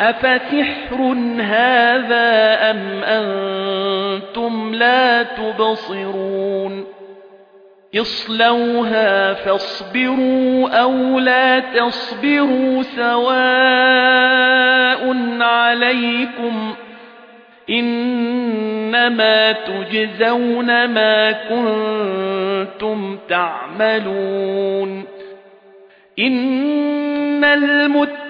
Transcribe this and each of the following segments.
أَفَسِحْرٌ هَذَا أَمْ أَنْتُمْ لَا تُبْصِرُونَ اصْلَوْهَا فَاصْبِرُوا أَوْ لَا تَصْبِرُوا سَوَاءٌ عَلَيْكُمْ إِنَّمَا تُجْزَوْنَ مَا كُنتُمْ تَعْمَلُونَ إِنَّ الْمُتَّقِينَ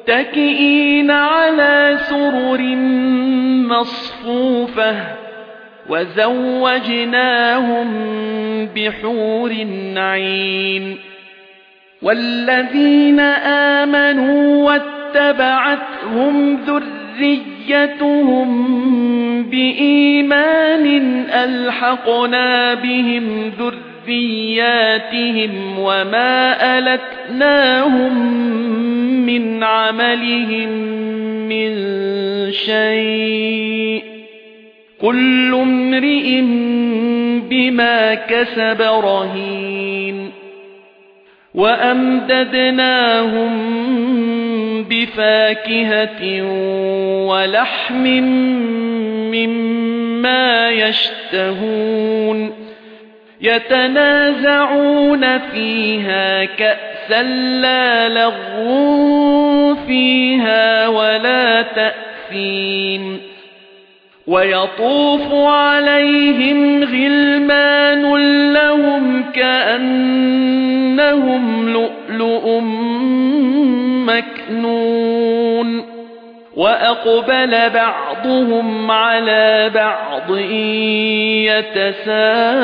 مُتَّكِئِينَ عَلَى سُرُرٍ مَّصْفُوفَةٍ وَزَوَّجْنَاهُم بِحُورٍ عِينٍ وَالَّذِينَ آمَنُوا وَاتَّبَعَتْهُمْ ذُرِّيَّتُهُم بِإِيمَانٍ أَلْحَقْنَا بِهِمْ ذُرِّيَّاتِهِمْ وَمَا أَلَتْنَاهُم مِّنْ عَمَلِهِم مِّن شَيْءٍ كُلُّ امْرِئٍ بِمَا كَسَبَ رَهِينٌ وَأَمْدَدْنَاهُمْ بِفَاكِهَةٍ وَلَحْمٍ مِّمَّا يَشْتَهُونَ يَتَنَازَعُونَ فِيهَا كَأْسًا لَّا لَغْوٌ فِيهَا وَلَا تَأْثِيمٌ وَيَطُوفُ عَلَيْهِمْ غِلْمَانٌ لَّهُمْ كَأَنَّهُمْ لُؤْلُؤٌ مَّكْنُونٌ وَأَقْبَلَ بَعْضُهُمْ عَلَى بَعْضٍ يَتَسَاءَلُونَ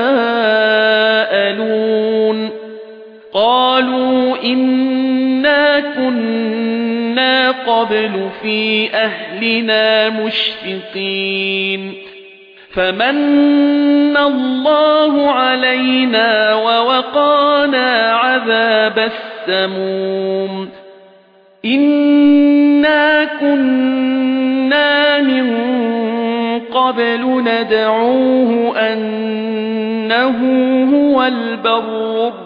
قَالُوا إِنَّا كُنَّا قَبْلُ فِي أَهْلِنَا مُشْفِقِينَ فَمَنَّ اللَّهُ عَلَيْنَا وَوَقَانَا عَذَابَ السَّمُومِ إِنَّا كُنَّا مِن قَبْلُ نَدْعُوهُ أَنَّهُ هُوَ الْبَرُّ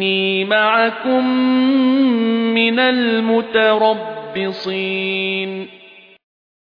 فَإِنِّي مَعَكُمْ مِنَ الْمُتَرَبِّصِينَ.